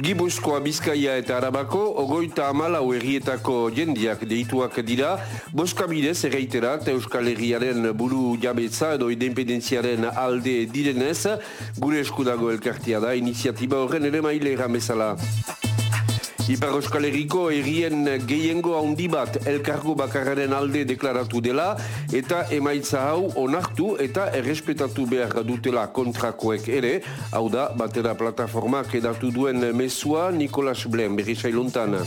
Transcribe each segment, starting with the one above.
Gibuzkoa Bizkaia eta Arabako, ogoita amalau errietako jendiak deituak dira, boska bidez erreiterat Euskal Herriaren buru jabetza edo independentziaren alde direnez, gure eskudago elkartia da, iniziatiba horren ere maile erramezala. Ipar Euskal Herriko errien gehiengo handi bat elkargo bakararen alde deklaratu dela eta emaitza hau onartu eta errespetatu behar dutela kontrakoek ere, hau da, batera plataformak edatu duen mesua Nikolas Blen, berri sailuntan.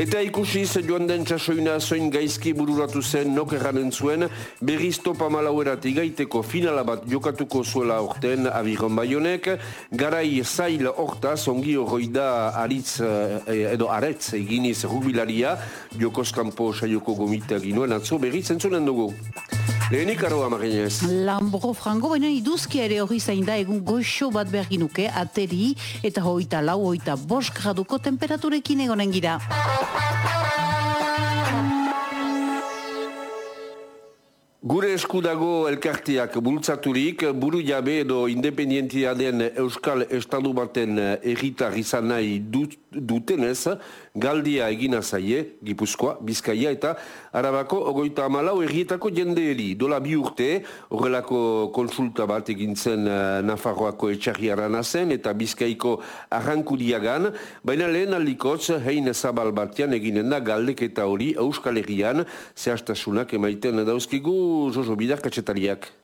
Eta ikusiz joan den txasoina zoin gaizki bururatu zen nok erranen zuen berriz topa malauerat igaiteko finala bat jokatuko zuela orten abiron baionek garai zail hortaz ongi horroi da aritz eh, edo aretz eginiz rubilaria jokoskampo saioko gomita ginoen atzo berriz entzunen dugu. Lehenik aroa, Marinez. Lambro frango, baina iduzkia ere hori zain da egun goxo bat berginuke, ateri eta hoita lau, hoita bost graduko temperaturekin egonen gira. Gure eskudago elkarteak bultzaturik, buru jabe edo independientia den Euskal Estadu baten erritar izan nahi dut, dutenez, galdia egina zaie, Gipuzkoa, Bizkaia eta Arabako ogoita amalau errietako jendeeri. Dola bi urte, horrelako konsulta bat egintzen uh, Nafarroako etxarriara nazen eta Bizkaiko arrankudiagan, baina lehen aldikotz, hein zabal batean eginen da galdek eta hori Euskal Herrian, zehaztasunak emaiten dauzkigu Jojo Bidar katsetariak.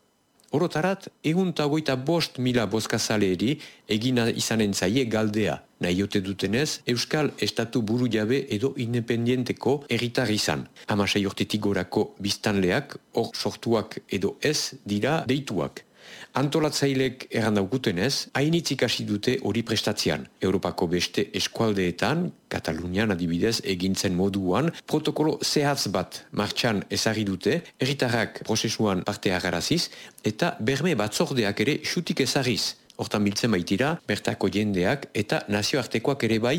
Orotarat, egun tagoita bost mila boskazaleri egina izanen zaie galdea. Nahiote dutenez, Euskal Estatu buru jabe edo independienteko erritar izan. Hamasei ortetik gorako biztanleak, hor sortuak edo ez dira deituak. Antolatzailek errandaukutenez, hainitzik hasi dute hori prestatzean. Europako beste eskualdeetan, Katalunian adibidez egintzen moduan, protokolo zehatz bat martxan ezari dute, erritarrak prozesuan parte agaraziz, eta berme batzordeak ere xutik ezariz. Hortan biltzen baitira, bertako jendeak eta nazioartekoak ere bai,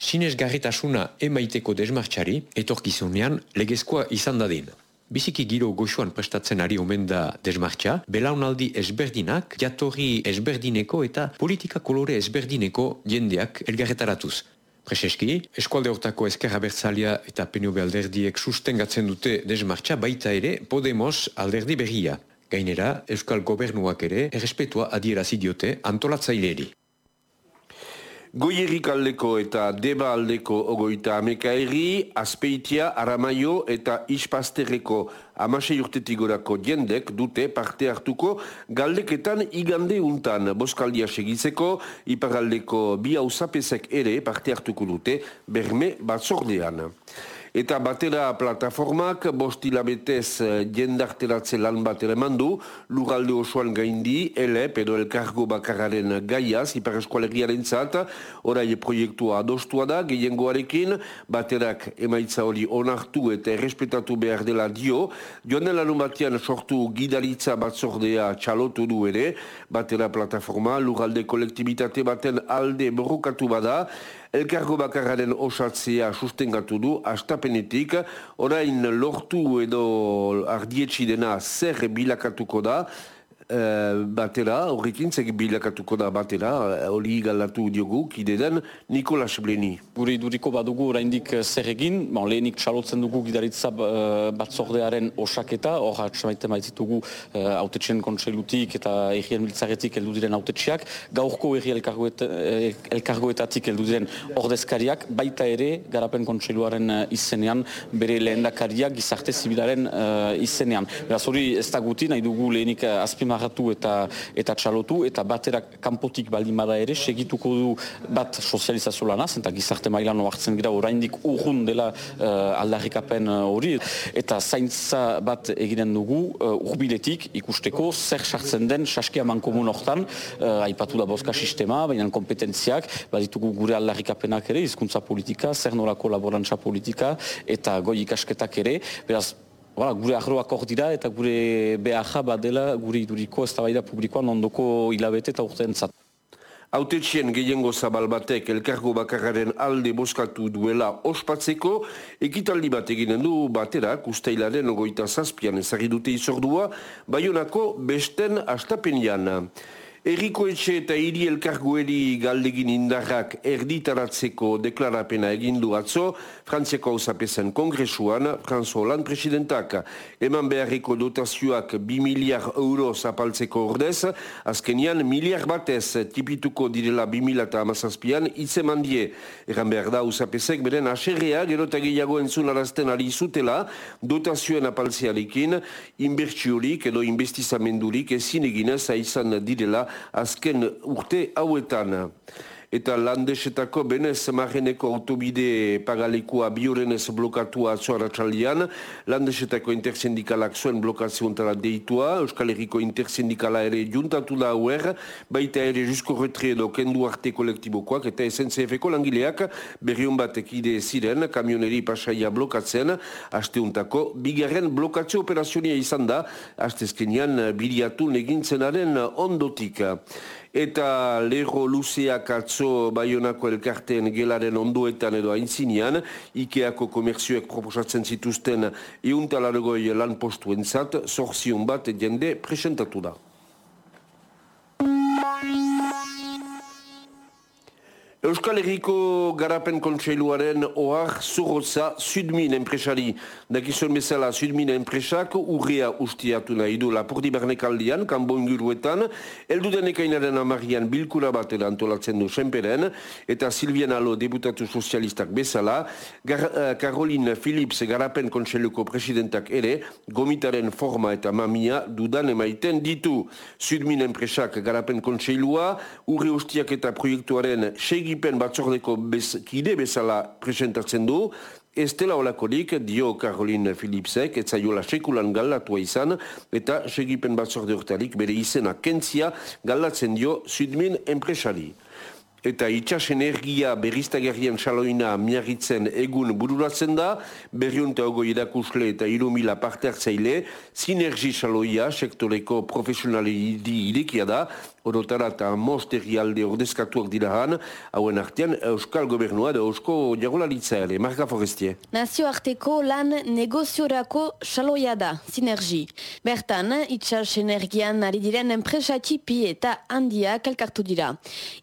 sinesgarritasuna emaiteko desmartxari, etorkizunean legezkoa izan dadin. Biziki giro goxuan prestatzen ari omen da desmartxa, belaunaldi ezberdinak, jatorri ezberdineko eta politika kolore ezberdineko jendeak elgarretaratuz. Prezeski, eskualde hortako ezkerra bertzalia eta peniobe alderdiek sustengatzen dute desmartxa baita ere Podemos alderdi berria. Gainera, Euskal Gobernuak ere errespetua adierazi diote antolatzaileri. Goierrik aldeko eta deba aldeko ogoita ameka erri, azpeitia, aramaio eta ispazterreko amasei urtetik gorako jendek dute parte hartuko galdeketan igande untan boskaldia segitzeko, iparaldeko bi hausapesek ere parte hartuko dute berme batzordean. Eta batera plataformak bostila betez eh, jendarteratze lan bat ere mandu, lugalde osoan gaindi, elep edo elkargo bakararen gaiaz, ipar eskualegiaren zat, orai proiektua adostua da, gehiengoarekin, baterak emaitza hori onartu eta errespetatu behar dela dio, joan dela numatian sortu gidaritza batzordea txalotu du ere, batera plataforma, lugalde kolektibitate baten alde borrokatu bada, Elkargo bakarraren osatzea sustengatu du, astapenetik, orain lortu edo ardietxi dena zer bilakatuko da, Eh, batera, horrekin zeg bilakatuko da batera, eh, hori galatu diogu, kide den, Nikolas Bleni. Gure iduriko badugu oraindik eh, zer egin, bon, lehenik txalotzen dugu gidaritza batzordearen osaketa, hor atxamaiten baitzitugu uh, autetxen kontseilutik eta errien miltzaretik heldu diren autetxeak, gaurko erri elkargoetatik heldu diren ordezkariak, baita ere garapen kontseiluaren izenean, bere lehendakariak gizarte zibilaren uh, izenean. Beraz hori ez da guti, nahi dugu lehenik azpimar marratu eta eta txalotu eta baterak kanpotik baldin bada ere segituko du bat sozializazio lanaz eta gizarte mailan hartzen gira oraindik urrun dela uh, aldarrikapen eh, hori. Eta zaintza bat eginen dugu uh, urbiletik ikusteko zer sartzen den saskia mankomun hortan. Uh, aipatu da boska sistema baina kompetentziak baditugu gure aldarrikapenak ere hizkuntza politika zer nolako laborantza politika eta goi ikasketak ere. Beraz Voilà, gure arroak hor dira eta gure beharra bat dela gure iduriko ez da publikoan ondoko hilabete eta urte entzat. Autetxien gehiengo zabal batek elkargo bakarraren alde boskatu duela ospatzeko, ekitaldi bat eginen du baterak ustailaren ogoita zazpian ezagidute izordua, baionako besten astapenian. Eriko etxe eta hiri elkargueri galdegin indarrak erditaratzeko deklarapena egin du atzo, Frantziako hausapezen kongresuan, Franzo Hollande presidentak. Eman beharriko dotazioak bi miliar euro zapaltzeko ordez, azkenian miliar batez tipituko direla bi mila eta amazazpian, itze mandie. Eran behar da hausapezek beren aserrea, gero eta entzun arazten ari zutela, dotazioen apaltzearekin, inbertsiorik edo investizamendurik ezin eginez aizan direla azken urte hauetan. Eta landesetako benez marreneko autobide pagalekua biorenez blokatua atzoara txaldian, landesetako intersendikalak zuen blokaziontara deitua, Euskal Herriko intersendikala ere juntatu da hauer, baita ere jusko retre edo kendu arte kolektibokoak, eta SNCF-ko langileak berriun batek ide ziren, kamioneri pasaia blokatzen, asteuntako, bigarren blokazio operazionia izan da, astezkenian biliatu negintzenaren ondotik eta lero luzeak atzo baionako elkarteen gelaren onduetan edo aintzinean, Ikeako komerzioek proposatzen zituzten iuntalargoi lan postu entzat, zorzion bat jende presentatu da. Euskal Herriko Garapen Kontseiluaren ohar zurrotza Sudmin enpresari. Dakizuen bezala Sudmin enpresak urrea ustiatu nahi du Lapurdi Bernekaldian, kanbo inguruetan, eldu denekainaren amarian bilkura bat antolatzen du senperen, eta Silvian Alo deputatu sozialistak bezala, Gar uh, Caroline Philips Garapen Kontseiluko presidentak ere, gomitaren forma eta mamia dudan emaiten ditu. Sudmin enpresak Garapen Kontseilua, urre ustiak eta proiektuaren segi egipen batzordeko bez, kide bezala presentatzen du, ez dela olakorik dio Caroline Philipsek, ez zaiola sekulan galatua izan, eta segipen batzorde hortalik bere izena kentzia galatzen dio Sudmin enpresari eta itxas energia berriztagarrien saloina miarritzen egun bururatzen da, berriunte ogo idakusle eta irumila parte hartzaile, sinergi saloia sektoreko profesionali di irikia da, orotara eta mosteri alde ordezkatuak dirahan, hauen artean Euskal Gobernua da Eusko Jagolaritza ere, Marga Forestie. Nazio arteko lan negoziorako saloia da, sinergi. Bertan, itxas energian ari diren enpresa txipi eta handia kalkartu dira.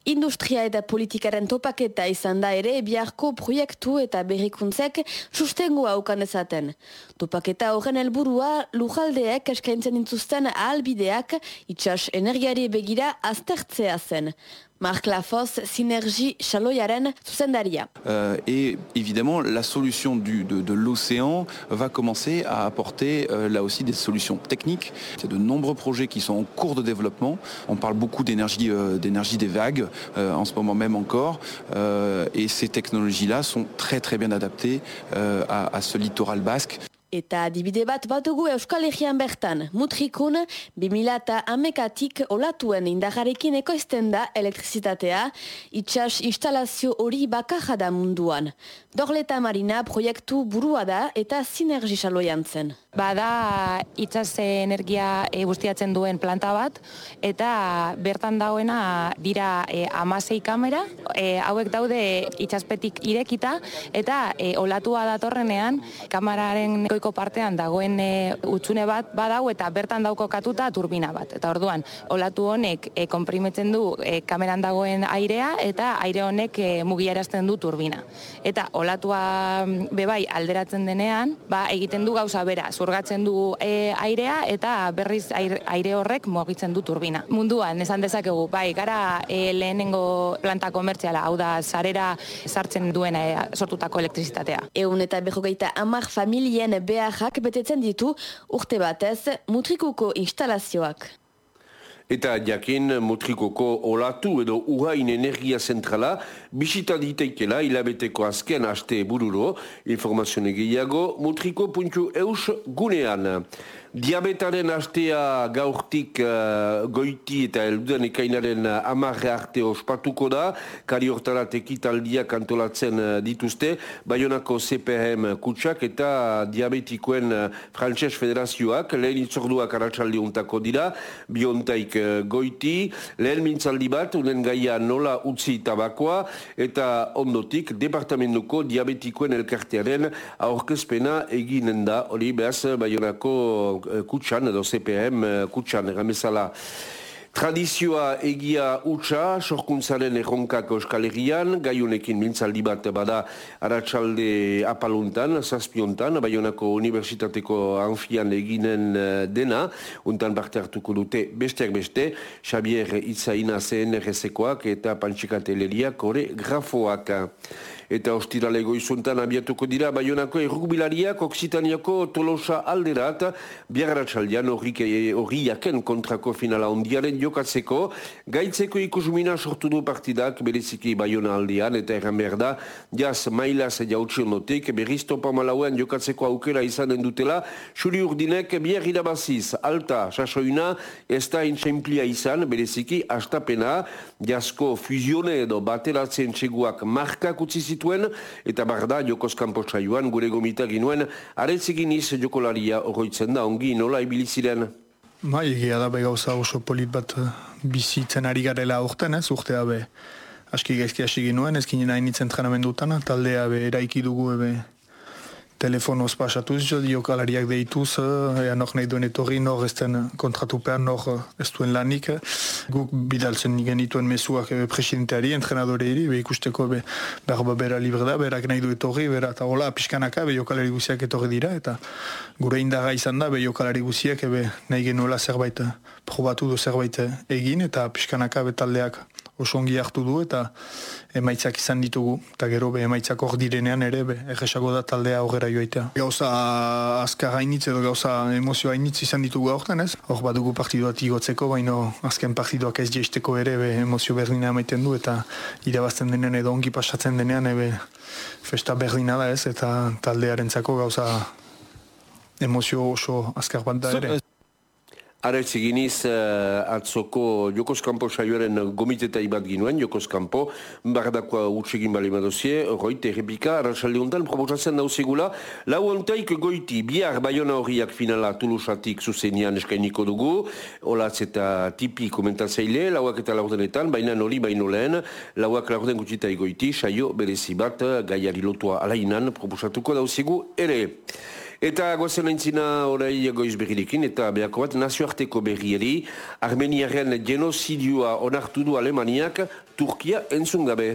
Industria eta politikaren topaketa izan da ere biharko proiektu eta berrikuntzek sustengo haukan ezaten. Topaketa horren helburua lujaldeek eskaintzen intuzten ahalbideak itxas energiari begira aztertzea zen. Marc Lafosse, Synergie Chaloyaren, Susendaria. Euh, et évidemment, la solution de, de l'océan va commencer à apporter euh, là aussi des solutions techniques. Il y a de nombreux projets qui sont en cours de développement. On parle beaucoup d'énergie euh, des vagues en ce moment même encore. Et ces technologies-là sont très très bien adaptées à ce littoral basque. Eta adibide bat batugu Euskal Herrian bertan, mutrikun 2000 eta amekatik olatuen indajarekin ekoizten da elektrizitatea, itxas instalazio hori bakarra da munduan. Dorleta Marina proiektu burua da eta sinergi saloian zen. Bada itxas energia e, bustiatzen duen planta bat, eta bertan dagoena dira e, amasei kamera, e, hauek daude itxaspetik irekita, eta e, olatua datorrenean, kamararen goiko partean dagoen e, utxune bat badau, eta bertan dauko katuta turbina bat. Eta orduan, olatu honek e, komprimetzen du e, kameran dagoen airea, eta aire honek e, mugiarazten du turbina. Eta olatua bebai alderatzen denean, ba, egiten du gauza bera, zurgatzen du e, airea eta berriz aire, horrek mugitzen du turbina. Munduan, esan dezakegu, bai, gara e, lehenengo planta komertziala, hau da, sarera sartzen duen e, sortutako elektrizitatea. Eun eta behogeita amak familien beharrak betetzen ditu urte batez mutrikuko instalazioak. Eta jakin mutrikoko olatu edo urain energia zentrala bisita diteikela hilabeteko azken aste bururo informazio gehiago mutriko.eus gunean. Diabetaren astea gaurtik uh, goiti eta elduden ekainaren amarre arte ospatuko da, kari hortarat ekitaldiak antolatzen uh, dituzte, Bayonako CPM kutsak eta diabetikoen Frantses Federazioak, lehen itzorduak aratsaldi untako dira, biontaik goiti, lehen mintzaldi bat, unen gaia nola utzi tabakoa, eta ondotik, departamentuko diabetikoen elkartearen aurkezpena eginen da, hori behaz, Bayonako kutsan edo CPM kutsan eramezala. Tradizioa egia utxa, sorkuntzaren erronkak euskal egian, gaiunekin mintzaldi bat bada aratsalde apaluntan, zazpiontan, Baionako Unibertsitateko anfian eginen eh, dena, untan parte hartuko dute besteak beste, Xavier Itzaina CNRZ-koak eta Pantxikateleriak ore grafoak eta ostirale goizuntan abiatuko dira Bayonako errukbilariak Oksitaniako Tolosa alderat. Biagaratxaldian horriaken kontrako finala ondiaren jokatzeko. Gaitzeko ikusumina sortu du partidak bereziki Bayona aldean eta erran behar da jaz mailaz jautxion notik berriz topa malauan jokatzeko aukera izanen dutela. Xuri urdinek biar irabaziz alta sasoina ez da intxemplia izan bereziki astapena. Jazko fuzione edo bateratzen txeguak markak utzizit zituen, eta barda jokoz kanpo saioan gure gomita ginuen, aretzegin iz jokolaria horroitzen da, ongi nola ibiliziren? Ba, egia da be gauza oso polit bat eh, bizitzen ari garela urten, ez, urtea be, aski gaizki hasi ginuen, ez ginen hain itzen taldea be eraiki dugu ebe telefonoz pasatuz, jo diokalariak deituz, eh, ea nok nahi duen etorri, nor ez den kontratupean, nor ez duen lanik. Guk bidaltzen genituen mesuak ebe presidenteari, entrenadore iri, be ikusteko be, behar bera libre da, berak nahi du etorri, bera, eta hola, pixkanaka, be jokalari guziak etorri dira, eta gure indaga izan da, be jokalari guziak, ebe nahi genuela zerbait, eh, probatu du zerbait egin, eta pixkanaka be taldeak oso ongi hartu du eta emaitzak izan ditugu. Eta gero be emaitzak hor direnean ere be erresago da taldea aurrera joaitea. Gauza azkar hainitz edo gauza emozio hainitz izan ditugu aurten ez. Hor badugu partiduat igotzeko, baina azken partiduak ez jeisteko ere be emozio berdina amaiten du eta irabazten denean edo ongi pasatzen denean ebe festa berdina da ez eta taldearentzako gauza emozio oso azkar bat da ere. Ara ez eginiz uh, atzoko Jokos Kampo saioaren gomiteta ibat ginuen, Jokos Kampo, bardakoa utsegin bali madozie, roite errepika, arrasalde honetan, proposatzen dauzegula, lau ontaik goiti, biar baiona horriak finala Tulusatik zuzenian eskainiko dugu, olatz eta tipi komentatzeile, lauak eta laurdenetan, baina nori baino lehen, lauak laurden gutxita egoiti, saio berezi bat, gaiari lotua alainan, proposatuko dauzegu ere. Eta gozen aintzina orai goiz berrilekin, eta behako bat nazioarteko berrieri, Armeniaren genozidioa onartu du Alemaniak, Turkia entzun gabe.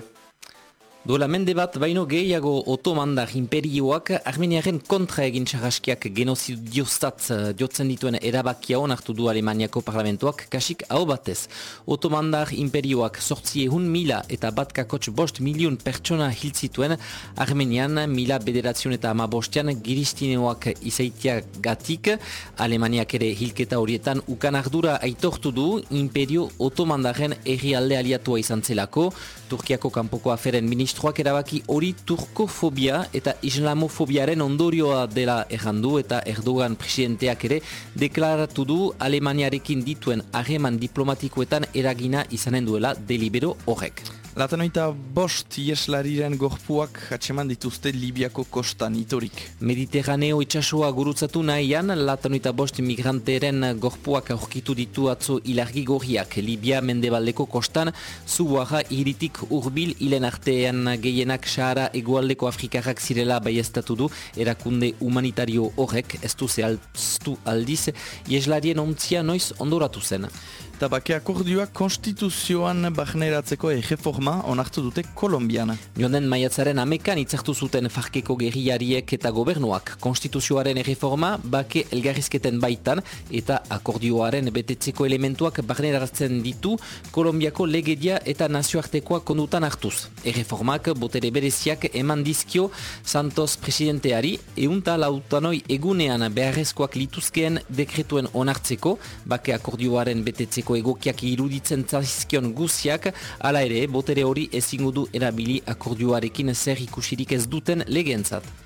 Duela mende bat, baino gehiago otomandar imperioak Armeniaren kontra egin txarraskiak genozidioztat eh, jotzen dituen erabakia onartu du Alemaniako parlamentoak kasik hau batez. Otomandar imperioak sortzi ehun mila eta bat kakotx bost milion pertsona hiltzituen Armenian mila bederazion eta ama bostean giristineoak izaitia gatik. Alemaniak ere hilketa horietan ukan ardura aitortu du imperio otomandaren erri alde aliatua izan zelako. Turkiako kanpoko aferen ministro ministroak erabaki hori turkofobia eta islamofobiaren ondorioa dela errandu eta Erdogan presidenteak ere deklaratu du Alemaniarekin dituen hageman diplomatikoetan eragina izanen duela delibero horrek. Latanoita bost ieslariren gorpuak atseman dituzte Libiako kostan itorik. Mediterraneo itxasua gurutzatu nahian, latanoita bost migranteren gorpuak aurkitu ditu atzo ilargi gorriak. Libia mendebaldeko kostan, zuboaja iritik urbil hilen artean gehienak sahara egualdeko afrikarrak zirela baiestatu du, erakunde humanitario horrek, ez du zehaztu aldiz, ieslarien ontzia noiz ondoratu zen. Eta bake akordioak konstituzioan bahneratzeko egeforma onartu dute Kolombian. Jonen maiatzaren amekan itzartu zuten farkeko gerriariek eta gobernuak. Konstituzioaren egeforma bake elgarrizketen baitan eta akordioaren betetzeko elementuak bahneratzen ditu Kolombiako legedia eta nazioartekoa kondutan hartuz. Egeformak botere bereziak eman dizkio Santos presidenteari eunta lautanoi egunean beharrezkoak lituzkeen dekretuen onartzeko bake akordioaren betetzeko egiteko egokiak iruditzen zaizkion guziak, ala ere, botere hori ezingudu erabili akordioarekin zer ikusirik ez duten legentzat.